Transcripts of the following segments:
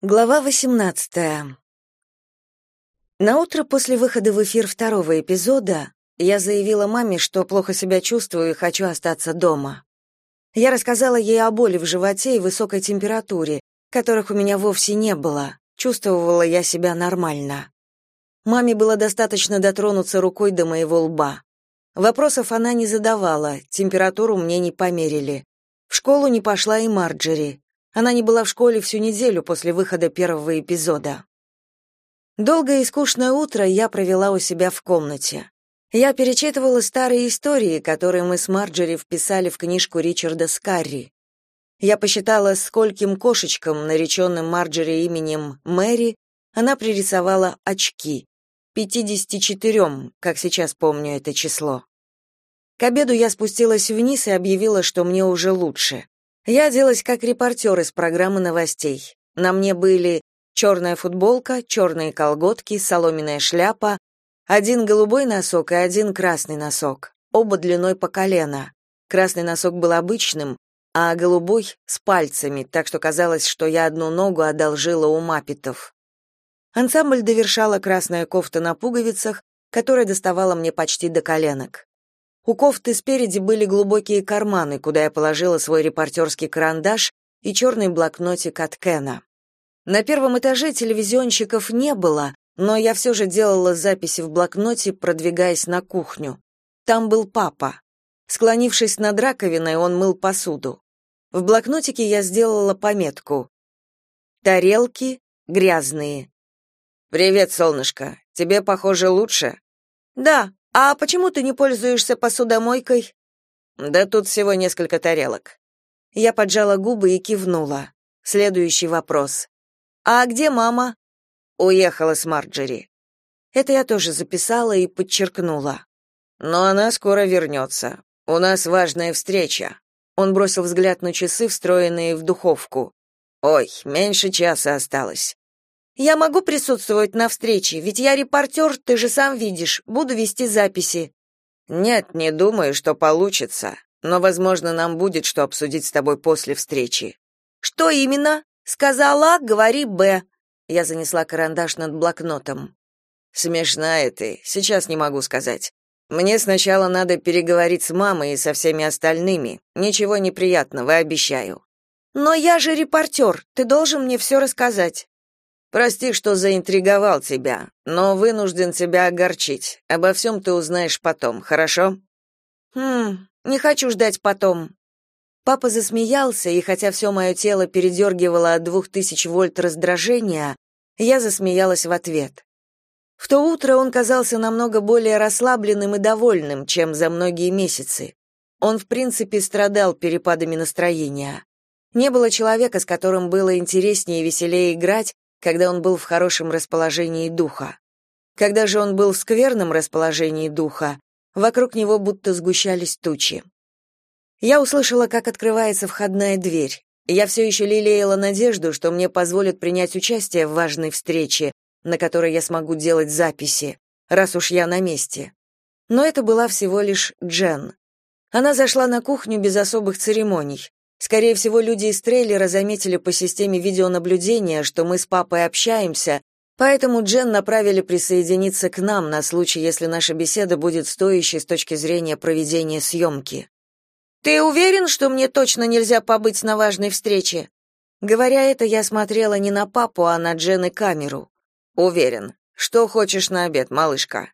Глава 18. На утро после выхода в эфир второго эпизода я заявила маме, что плохо себя чувствую и хочу остаться дома. Я рассказала ей о боли в животе и высокой температуре, которых у меня вовсе не было. Чувствовала я себя нормально. Маме было достаточно дотронуться рукой до моего лба. Вопросов она не задавала, температуру мне не померили. В школу не пошла и Марджери. Она не была в школе всю неделю после выхода первого эпизода. Долгое и скучное утро я провела у себя в комнате. Я перечитывала старые истории, которые мы с Марджери вписали в книжку Ричарда Скарри. Я посчитала, скольким кошечкам, нареченным Марджери именем Мэри, она пририсовала очки. 54, как сейчас помню это число. К обеду я спустилась вниз и объявила, что мне уже лучше. Я оделась как репортер из программы новостей. На мне были черная футболка, черные колготки, соломенная шляпа, один голубой носок и один красный носок, оба длиной по колено. Красный носок был обычным, а голубой — с пальцами, так что казалось, что я одну ногу одолжила у маппетов. Ансамбль довершала красная кофта на пуговицах, которая доставала мне почти до коленок. У кофты спереди были глубокие карманы, куда я положила свой репортерский карандаш и черный блокнотик от Кена. На первом этаже телевизионщиков не было, но я все же делала записи в блокноте, продвигаясь на кухню. Там был папа. Склонившись над раковиной, он мыл посуду. В блокнотике я сделала пометку «Тарелки грязные». «Привет, солнышко. Тебе, похоже, лучше?» «Да», а почему ты не пользуешься посудомойкой? Да тут всего несколько тарелок. Я поджала губы и кивнула. Следующий вопрос. А где мама? Уехала с Марджери. Это я тоже записала и подчеркнула. Но она скоро вернется. У нас важная встреча. Он бросил взгляд на часы, встроенные в духовку. Ой, меньше часа осталось. Я могу присутствовать на встрече, ведь я репортер, ты же сам видишь, буду вести записи. Нет, не думаю, что получится, но, возможно, нам будет что обсудить с тобой после встречи. Что именно? Сказала А, говори Б. Я занесла карандаш над блокнотом. Смешная ты, сейчас не могу сказать. Мне сначала надо переговорить с мамой и со всеми остальными. Ничего неприятного, обещаю. Но я же репортер, ты должен мне все рассказать. Прости, что заинтриговал тебя, но вынужден тебя огорчить. Обо всем ты узнаешь потом, хорошо? Хм, не хочу ждать потом. Папа засмеялся, и хотя все мое тело передергивало от двух тысяч вольт раздражения, я засмеялась в ответ. В то утро он казался намного более расслабленным и довольным, чем за многие месяцы. Он, в принципе, страдал перепадами настроения. Не было человека, с которым было интереснее и веселее играть, когда он был в хорошем расположении духа. Когда же он был в скверном расположении духа, вокруг него будто сгущались тучи. Я услышала, как открывается входная дверь. Я все еще лелеяла надежду, что мне позволят принять участие в важной встрече, на которой я смогу делать записи, раз уж я на месте. Но это была всего лишь Джен. Она зашла на кухню без особых церемоний. Скорее всего, люди из трейлера заметили по системе видеонаблюдения, что мы с папой общаемся, поэтому Джен направили присоединиться к нам на случай, если наша беседа будет стоящей с точки зрения проведения съемки. «Ты уверен, что мне точно нельзя побыть на важной встрече?» Говоря это, я смотрела не на папу, а на Джен и камеру. «Уверен. Что хочешь на обед, малышка?»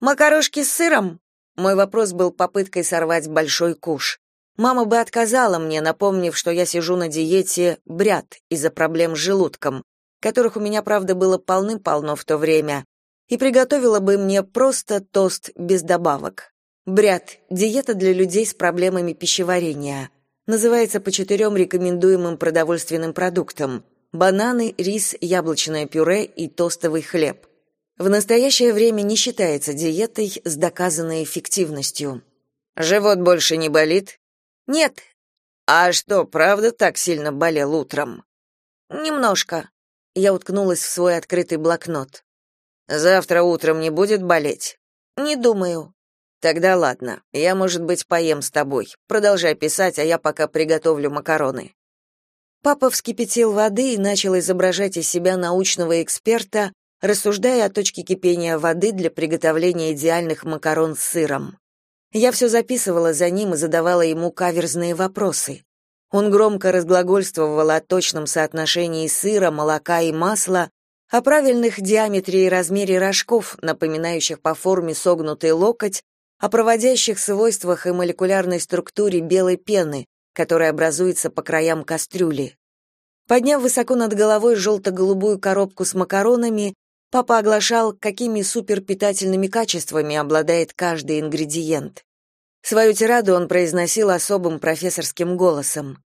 «Макарошки с сыром?» Мой вопрос был попыткой сорвать большой куш. Мама бы отказала мне, напомнив, что я сижу на диете бряд из-за проблем с желудком, которых у меня, правда, было полным-полно в то время, и приготовила бы мне просто тост без добавок. Бряд – диета для людей с проблемами пищеварения. Называется по четырем рекомендуемым продовольственным продуктам – бананы, рис, яблочное пюре и тостовый хлеб. В настоящее время не считается диетой с доказанной эффективностью. Живот больше не болит? Нет. А что, правда так сильно болел утром? Немножко. Я уткнулась в свой открытый блокнот. Завтра утром не будет болеть? Не думаю. Тогда ладно. Я, может быть, поем с тобой. Продолжай писать, а я пока приготовлю макароны. Папа вскипятил воды и начал изображать из себя научного эксперта, рассуждая о точке кипения воды для приготовления идеальных макарон с сыром. Я все записывала за ним и задавала ему каверзные вопросы. Он громко разглагольствовал о точном соотношении сыра, молока и масла, о правильных диаметре и размере рожков, напоминающих по форме согнутый локоть, о проводящих свойствах и молекулярной структуре белой пены, которая образуется по краям кастрюли. Подняв высоко над головой желто-голубую коробку с макаронами, папа оглашал, какими суперпитательными качествами обладает каждый ингредиент. Свою тираду он произносил особым профессорским голосом.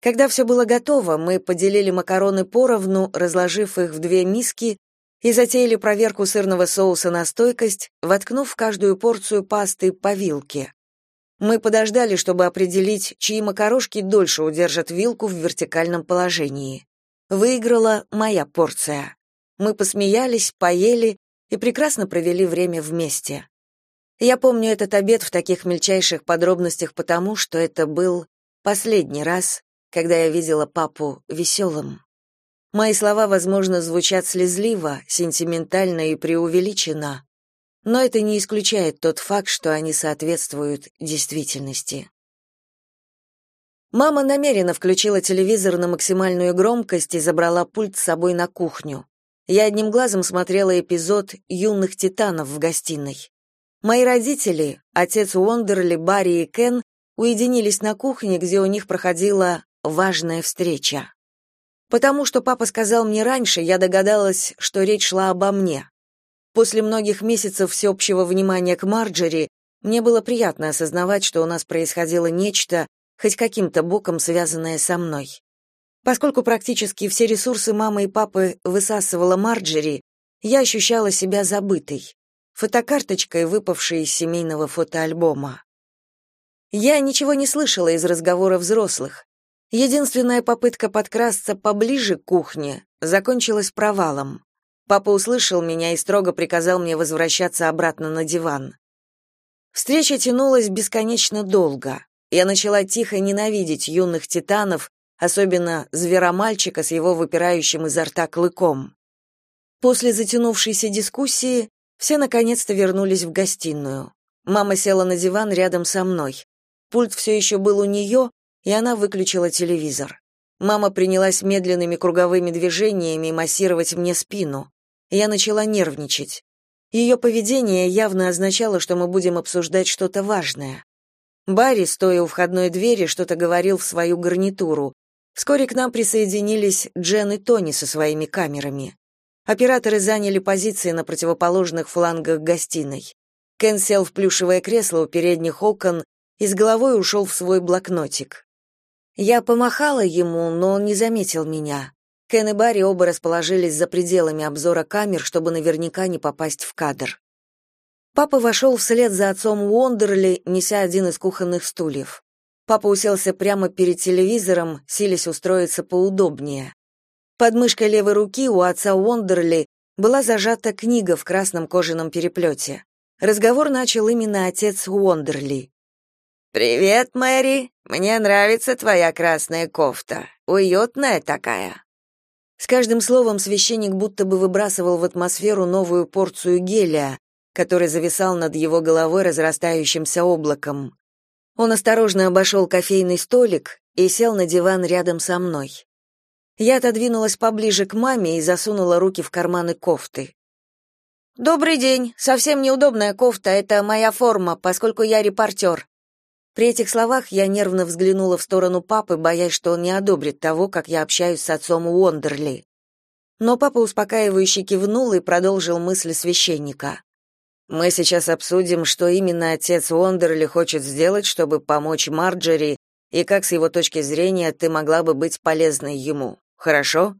Когда все было готово, мы поделили макароны поровну, разложив их в две миски, и затеяли проверку сырного соуса на стойкость, воткнув в каждую порцию пасты по вилке. Мы подождали, чтобы определить, чьи макарошки дольше удержат вилку в вертикальном положении. Выиграла моя порция. Мы посмеялись, поели и прекрасно провели время вместе. Я помню этот обед в таких мельчайших подробностях потому, что это был последний раз, когда я видела папу веселым. Мои слова, возможно, звучат слезливо, сентиментально и преувеличенно, но это не исключает тот факт, что они соответствуют действительности. Мама намеренно включила телевизор на максимальную громкость и забрала пульт с собой на кухню. Я одним глазом смотрела эпизод «Юных титанов» в гостиной. Мои родители, отец Уондерли, Барри и Кен, уединились на кухне, где у них проходила важная встреча. Потому что папа сказал мне раньше, я догадалась, что речь шла обо мне. После многих месяцев всеобщего внимания к Марджери мне было приятно осознавать, что у нас происходило нечто, хоть каким-то боком связанное со мной. Поскольку практически все ресурсы мамы и папы высасывала Марджери, я ощущала себя забытой, фотокарточкой, выпавшей из семейного фотоальбома. Я ничего не слышала из разговора взрослых, Единственная попытка подкрасться поближе к кухне закончилась провалом. Папа услышал меня и строго приказал мне возвращаться обратно на диван. Встреча тянулась бесконечно долго. Я начала тихо ненавидеть юных титанов, особенно зверомальчика с его выпирающим изо рта клыком. После затянувшейся дискуссии все наконец-то вернулись в гостиную. Мама села на диван рядом со мной. Пульт все еще был у нее, и она выключила телевизор. Мама принялась медленными круговыми движениями массировать мне спину. Я начала нервничать. Ее поведение явно означало, что мы будем обсуждать что-то важное. Барри, стоя у входной двери, что-то говорил в свою гарнитуру. Вскоре к нам присоединились Джен и Тони со своими камерами. Операторы заняли позиции на противоположных флангах гостиной. Кен сел в плюшевое кресло у передних окон и с головой ушел в свой блокнотик. Я помахала ему, но он не заметил меня. Кен и Барри оба расположились за пределами обзора камер, чтобы наверняка не попасть в кадр. Папа вошел вслед за отцом Уондерли, неся один из кухонных стульев. Папа уселся прямо перед телевизором, силясь устроиться поудобнее. Под мышкой левой руки у отца Уондерли была зажата книга в красном кожаном переплете. Разговор начал именно отец Уондерли. «Привет, Мэри. Мне нравится твоя красная кофта. Уютная такая». С каждым словом священник будто бы выбрасывал в атмосферу новую порцию гелия, который зависал над его головой разрастающимся облаком. Он осторожно обошел кофейный столик и сел на диван рядом со мной. Я отодвинулась поближе к маме и засунула руки в карманы кофты. «Добрый день. Совсем неудобная кофта. Это моя форма, поскольку я репортер. При этих словах я нервно взглянула в сторону папы, боясь, что он не одобрит того, как я общаюсь с отцом Уондерли. Но папа успокаивающе кивнул и продолжил мысль священника. Мы сейчас обсудим, что именно отец Уондерли хочет сделать, чтобы помочь Марджери, и как с его точки зрения ты могла бы быть полезной ему. Хорошо?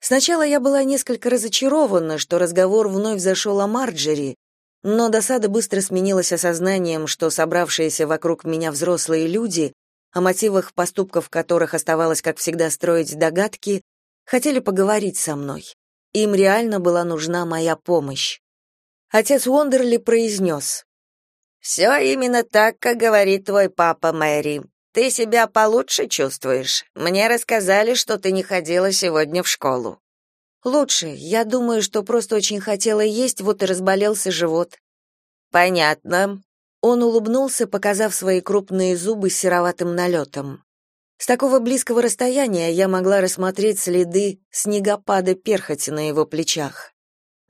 Сначала я была несколько разочарована, что разговор вновь зашел о Марджери, но досада быстро сменилась осознанием, что собравшиеся вокруг меня взрослые люди, о мотивах поступков которых оставалось, как всегда, строить догадки, хотели поговорить со мной. Им реально была нужна моя помощь. Отец Уондерли произнес. «Все именно так, как говорит твой папа Мэри. Ты себя получше чувствуешь? Мне рассказали, что ты не ходила сегодня в школу. Лучше. Я думаю, что просто очень хотела есть, вот и разболелся живот. Понятно. Он улыбнулся, показав свои крупные зубы с сероватым налетом. С такого близкого расстояния я могла рассмотреть следы снегопада перхоти на его плечах.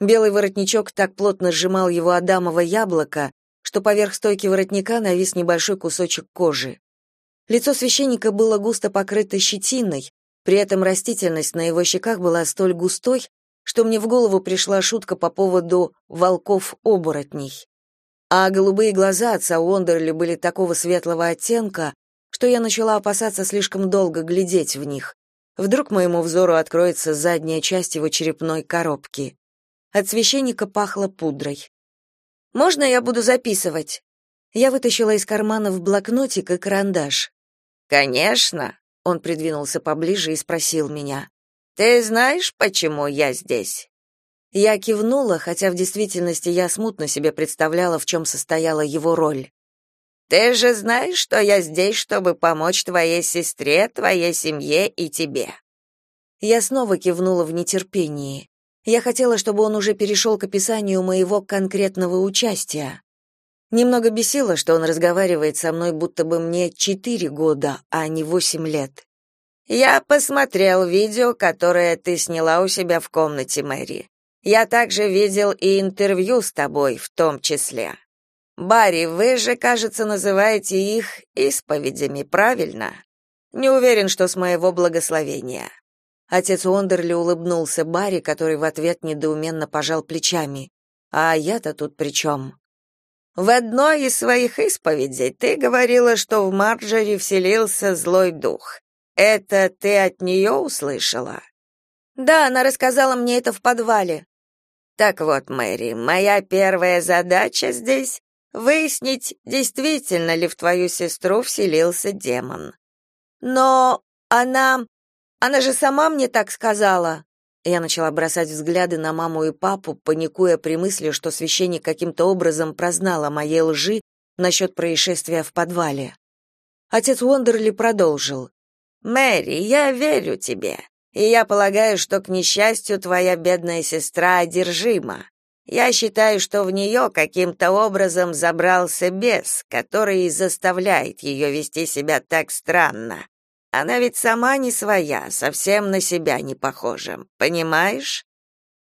Белый воротничок так плотно сжимал его адамово яблоко, что поверх стойки воротника навис небольшой кусочек кожи. Лицо священника было густо покрыто щетиной, при этом растительность на его щеках была столь густой, что мне в голову пришла шутка по поводу волков-оборотней. А голубые глаза отца Уондерли были такого светлого оттенка, что я начала опасаться слишком долго глядеть в них. Вдруг моему взору откроется задняя часть его черепной коробки. От священника пахло пудрой. «Можно я буду записывать?» Я вытащила из кармана в блокнотик и карандаш. «Конечно», — он придвинулся поближе и спросил меня. «Ты знаешь, почему я здесь?» Я кивнула, хотя в действительности я смутно себе представляла, в чем состояла его роль. Ты же знаешь, что я здесь, чтобы помочь твоей сестре, твоей семье и тебе. Я снова кивнула в нетерпении. Я хотела, чтобы он уже перешел к описанию моего конкретного участия. Немного бесило, что он разговаривает со мной, будто бы мне четыре года, а не восемь лет. Я посмотрел видео, которое ты сняла у себя в комнате, Мэри. Я также видел и интервью с тобой в том числе. Барри, вы же, кажется, называете их исповедями, правильно? Не уверен, что с моего благословения. Отец Уондерли улыбнулся Барри, который в ответ недоуменно пожал плечами. А я-то тут при чем?» В одной из своих исповедей ты говорила, что в Марджери вселился злой дух. Это ты от нее услышала? Да, она рассказала мне это в подвале. Так вот, Мэри, моя первая задача здесь выяснить, действительно ли в твою сестру вселился демон. Но она... Она же сама мне так сказала. Я начала бросать взгляды на маму и папу, паникуя при мысли, что священник каким-то образом прознал о моей лжи насчет происшествия в подвале. Отец Уондерли продолжил. «Мэри, я верю тебе, и я полагаю, что, к несчастью, твоя бедная сестра одержима. Я считаю, что в нее каким-то образом забрался бес, который и заставляет ее вести себя так странно. Она ведь сама не своя, совсем на себя не похожа, понимаешь?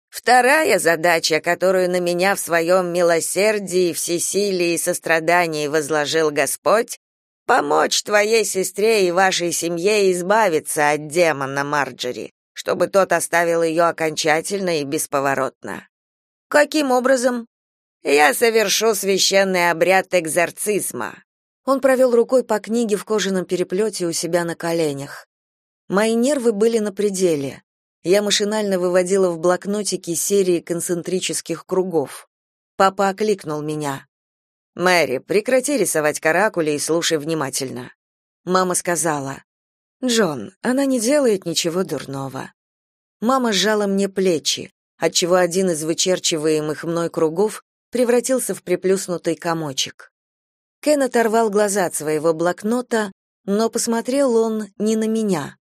Вторая задача, которую на меня в своем милосердии, всесилии и сострадании возложил Господь, помочь твоей сестре и вашей семье избавиться от демона Марджери, чтобы тот оставил ее окончательно и бесповоротно. Каким образом? Я совершу священный обряд экзорцизма. Он провел рукой по книге в кожаном переплете у себя на коленях. Мои нервы были на пределе. Я машинально выводила в блокнотике серии концентрических кругов. Папа окликнул меня. «Мэри, прекрати рисовать каракули и слушай внимательно». Мама сказала. «Джон, она не делает ничего дурного». Мама сжала мне плечи отчего один из вычерчиваемых мной кругов превратился в приплюснутый комочек. Кен оторвал глаза от своего блокнота, но посмотрел он не на меня.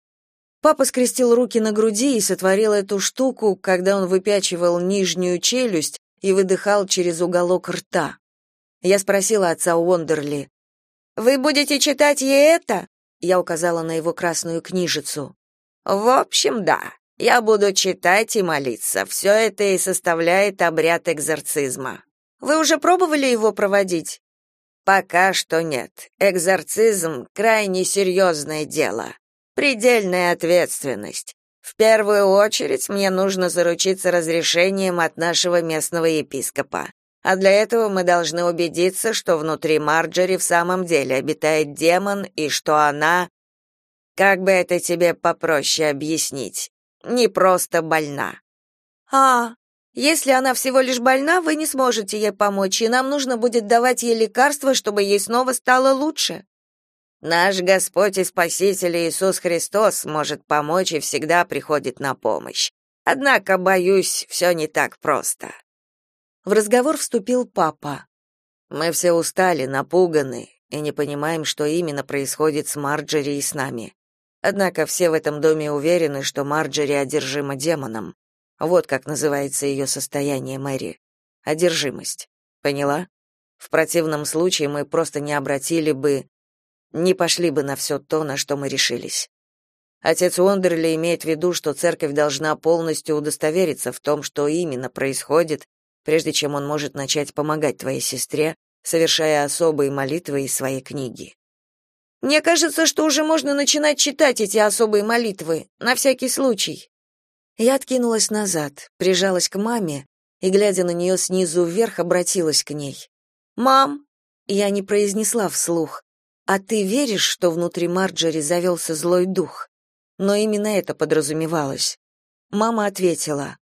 Папа скрестил руки на груди и сотворил эту штуку, когда он выпячивал нижнюю челюсть и выдыхал через уголок рта. Я спросила отца Уондерли, «Вы будете читать ей это?» Я указала на его красную книжицу. «В общем, да. Я буду читать и молиться. Все это и составляет обряд экзорцизма. Вы уже пробовали его проводить? Пока что нет. Экзорцизм крайне серьезное дело. Предельная ответственность. В первую очередь мне нужно заручиться разрешением от нашего местного епископа. А для этого мы должны убедиться, что внутри Марджери в самом деле обитает демон и что она Как бы это тебе попроще объяснить? не просто больна. А, если она всего лишь больна, вы не сможете ей помочь, и нам нужно будет давать ей лекарства, чтобы ей снова стало лучше. Наш Господь и Спаситель Иисус Христос может помочь и всегда приходит на помощь. Однако, боюсь, все не так просто. В разговор вступил папа. Мы все устали, напуганы. и не понимаем, что именно происходит с Марджери и с нами. Однако все в этом доме уверены, что Марджери одержима демоном. Вот как называется ее состояние, Мэри. Одержимость. Поняла? В противном случае мы просто не обратили бы, не пошли бы на все то, на что мы решились. Отец Уондерли имеет в виду, что церковь должна полностью удостовериться в том, что именно происходит, прежде чем он может начать помогать твоей сестре, совершая особые молитвы из своей книги. Мне кажется, что уже можно начинать читать эти особые молитвы, на всякий случай. Я откинулась назад, прижалась к маме и, глядя на нее снизу вверх, обратилась к ней. «Мам!» Я не произнесла вслух. «А ты веришь, что внутри Марджери завелся злой дух?» Но именно это подразумевалось. Мама ответила.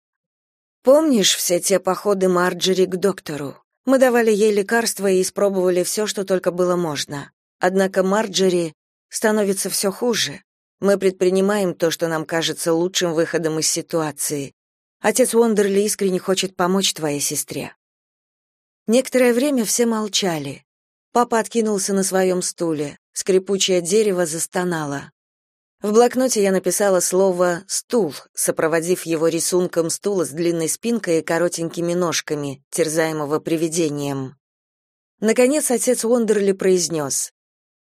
«Помнишь все те походы Марджери к доктору? Мы давали ей лекарства и испробовали все, что только было можно. Однако Марджери становится все хуже. Мы предпринимаем то, что нам кажется лучшим выходом из ситуации. Отец Уондерли искренне хочет помочь твоей сестре. Некоторое время все молчали. Папа откинулся на своем стуле. Скрипучее дерево застонало. В блокноте я написала слово «стул», сопроводив его рисунком стула с длинной спинкой и коротенькими ножками, терзаемого привидением. Наконец отец Уондерли произнес.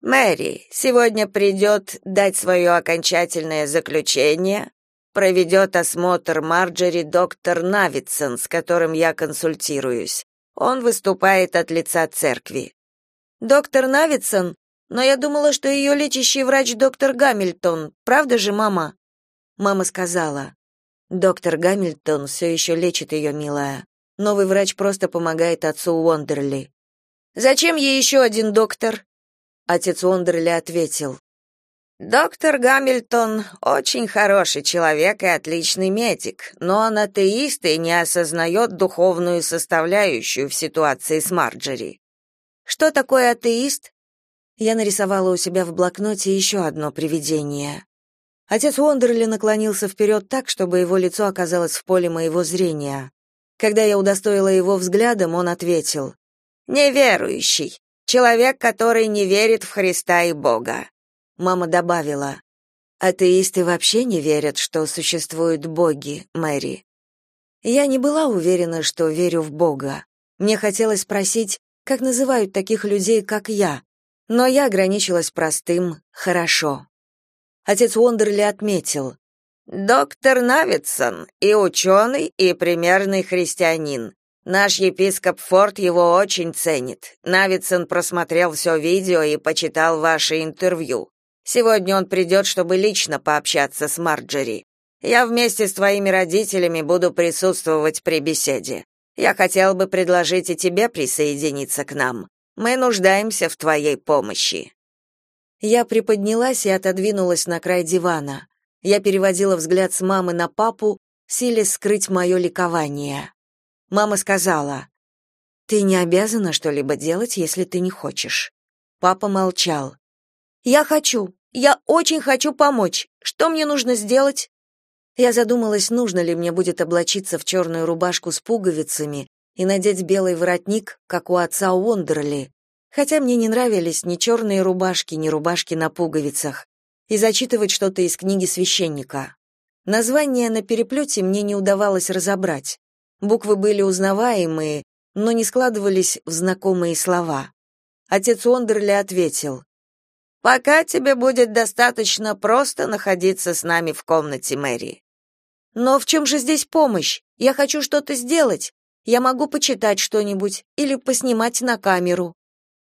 «Мэри, сегодня придет дать свое окончательное заключение, проведет осмотр Марджери доктор Навитсон, с которым я консультируюсь. Он выступает от лица церкви. Доктор Навитсон? Но я думала, что ее лечащий врач доктор Гамильтон. Правда же, мама? Мама сказала. Доктор Гамильтон все еще лечит ее, милая. Новый врач просто помогает отцу Уондерли. Зачем ей еще один доктор? Отец Уондерли ответил. Доктор Гамильтон очень хороший человек и отличный медик, но он атеист и не осознает духовную составляющую в ситуации с Марджери. Что такое атеист? Я нарисовала у себя в блокноте еще одно привидение. Отец Уондерли наклонился вперед так, чтобы его лицо оказалось в поле моего зрения. Когда я удостоила его взглядом, он ответил: "Неверующий, человек, который не верит в Христа и Бога. Мама добавила: "Атеисты вообще не верят, что существуют боги, Мэри". Я не была уверена, что верю в Бога. Мне хотелось спросить, как называют таких людей, как я, но я ограничилась простым «хорошо». Отец Уондерли отметил, «Доктор Навитсон и ученый, и примерный христианин. Наш епископ Форд его очень ценит. Навитсон просмотрел все видео и почитал ваше интервью. Сегодня он придет, чтобы лично пообщаться с Марджери. Я вместе с твоими родителями буду присутствовать при беседе. Я хотел бы предложить и тебе присоединиться к нам. Мы нуждаемся в твоей помощи. Я приподнялась и отодвинулась на край дивана. Я переводила взгляд с мамы на папу, силясь скрыть мое ликование. Мама сказала: "Ты не обязана что-либо делать, если ты не хочешь". Папа молчал. "Я хочу", я очень хочу помочь. Что мне нужно сделать? Я задумалась, нужно ли мне будет облачиться в черную рубашку с пуговицами и надеть белый воротник, как у отца Уондерли, хотя мне не нравились ни черные рубашки, ни рубашки на пуговицах, и зачитывать что-то из книги священника. Название на переплете мне не удавалось разобрать. Буквы были узнаваемые, но не складывались в знакомые слова. Отец Уондерли ответил: Пока тебе будет достаточно просто находиться с нами в комнате, Мэри. Но в чем же здесь помощь? Я хочу что-то сделать. Я могу почитать что-нибудь или поснимать на камеру.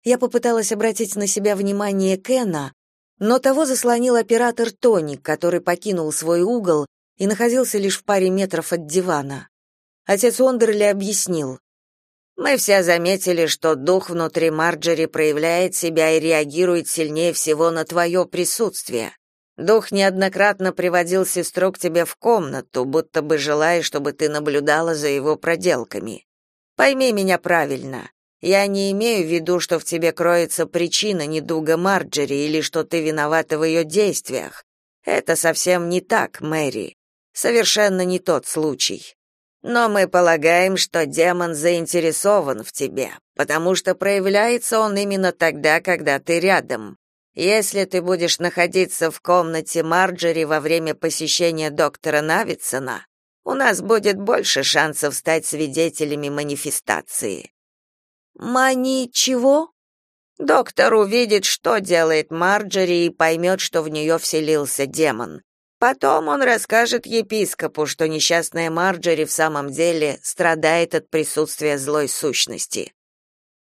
Я попыталась обратить на себя внимание Кена, но того заслонил оператор Тони, который покинул свой угол и находился лишь в паре метров от дивана. Отец Ондерли объяснил. Мы все заметили, что дух внутри Марджери проявляет себя и реагирует сильнее всего на твое присутствие. Дух неоднократно приводил сестру к тебе в комнату, будто бы желая, чтобы ты наблюдала за его проделками. Пойми меня правильно. Я не имею в виду, что в тебе кроется причина недуга Марджери или что ты виновата в ее действиях. Это совсем не так, Мэри. Совершенно не тот случай. Но мы полагаем, что демон заинтересован в тебе, потому что проявляется он именно тогда, когда ты рядом. Если ты будешь находиться в комнате Марджери во время посещения доктора Навитсона, у нас будет больше шансов стать свидетелями манифестации. Мани чего? Доктор увидит, что делает Марджери и поймет, что в нее вселился демон. Потом он расскажет епископу, что несчастная Марджери в самом деле страдает от присутствия злой сущности.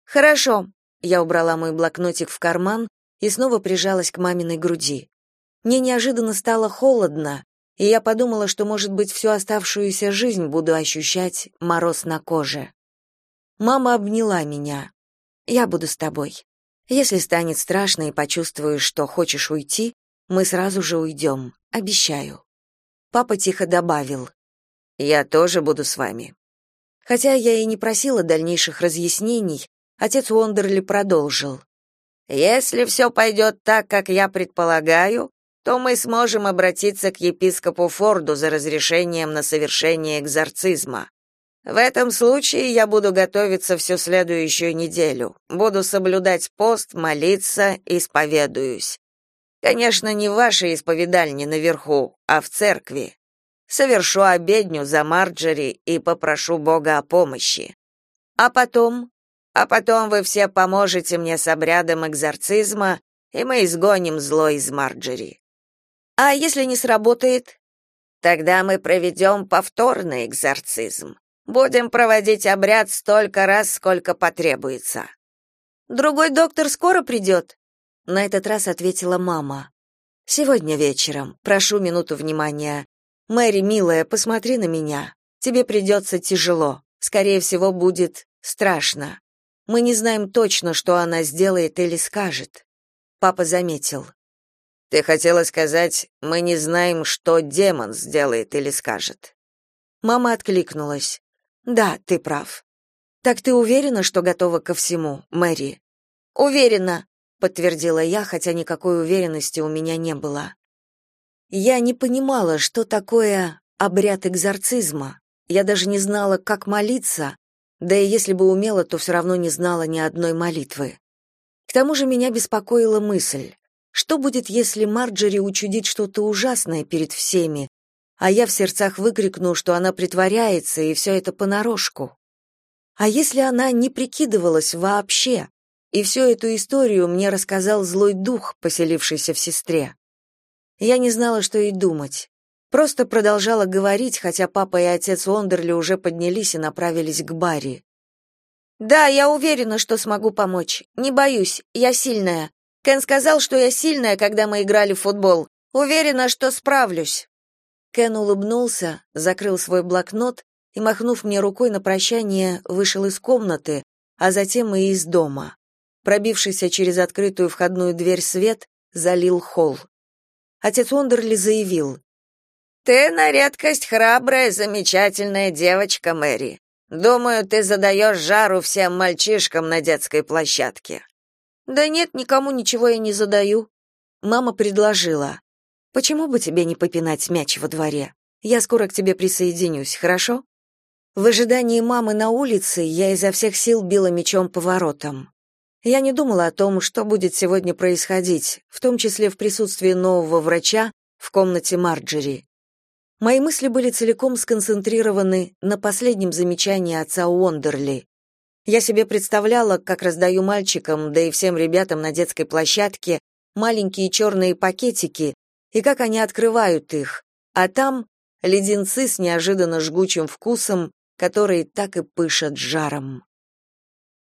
Хорошо. Я убрала мой блокнотик в карман и снова прижалась к маминой груди. Мне неожиданно стало холодно, и я подумала, что, может быть, всю оставшуюся жизнь буду ощущать мороз на коже. Мама обняла меня. «Я буду с тобой. Если станет страшно и почувствуешь, что хочешь уйти, мы сразу же уйдем, обещаю». Папа тихо добавил. «Я тоже буду с вами». Хотя я и не просила дальнейших разъяснений, отец Уондерли продолжил. Если все пойдет так, как я предполагаю, то мы сможем обратиться к епископу Форду за разрешением на совершение экзорцизма. В этом случае я буду готовиться всю следующую неделю. Буду соблюдать пост, молиться, исповедуюсь. Конечно, не в вашей исповедальне наверху, а в церкви. Совершу обедню за Марджери и попрошу Бога о помощи. А потом а потом вы все поможете мне с обрядом экзорцизма, и мы изгоним зло из Марджери. А если не сработает? Тогда мы проведем повторный экзорцизм. Будем проводить обряд столько раз, сколько потребуется. Другой доктор скоро придет?» На этот раз ответила мама. Сегодня вечером. Прошу минуту внимания. Мэри, милая, посмотри на меня. Тебе придется тяжело. Скорее всего, будет страшно. Мы не знаем точно, что она сделает или скажет. Папа заметил. Ты хотела сказать, мы не знаем, что демон сделает или скажет. Мама откликнулась. Да, ты прав. Так ты уверена, что готова ко всему, Мэри? Уверена, подтвердила я, хотя никакой уверенности у меня не было. Я не понимала, что такое обряд экзорцизма. Я даже не знала, как молиться, да и если бы умела, то все равно не знала ни одной молитвы. К тому же меня беспокоила мысль, что будет, если Марджери учудит что-то ужасное перед всеми, а я в сердцах выкрикну, что она притворяется, и все это понарошку? А если она не прикидывалась вообще, и всю эту историю мне рассказал злой дух, поселившийся в сестре? Я не знала, что и думать. Просто продолжала говорить, хотя папа и отец Уондерли уже поднялись и направились к Барри. «Да, я уверена, что смогу помочь. Не боюсь, я сильная. Кен сказал, что я сильная, когда мы играли в футбол. Уверена, что справлюсь». Кен улыбнулся, закрыл свой блокнот и, махнув мне рукой на прощание, вышел из комнаты, а затем и из дома. Пробившийся через открытую входную дверь свет залил холл. Отец Уондерли заявил, ты на редкость храбрая, замечательная девочка, Мэри. Думаю, ты задаешь жару всем мальчишкам на детской площадке. Да нет, никому ничего я не задаю. Мама предложила: "Почему бы тебе не попинать мяч во дворе? Я скоро к тебе присоединюсь, хорошо?" В ожидании мамы на улице я изо всех сил била мячом по воротам. Я не думала о том, что будет сегодня происходить, в том числе в присутствии нового врача в комнате Марджери. Мои мысли были целиком сконцентрированы на последнем замечании отца Уондерли. Я себе представляла, как раздаю мальчикам, да и всем ребятам на детской площадке маленькие черные пакетики и как они открывают их, а там леденцы с неожиданно жгучим вкусом, которые так и пышат жаром.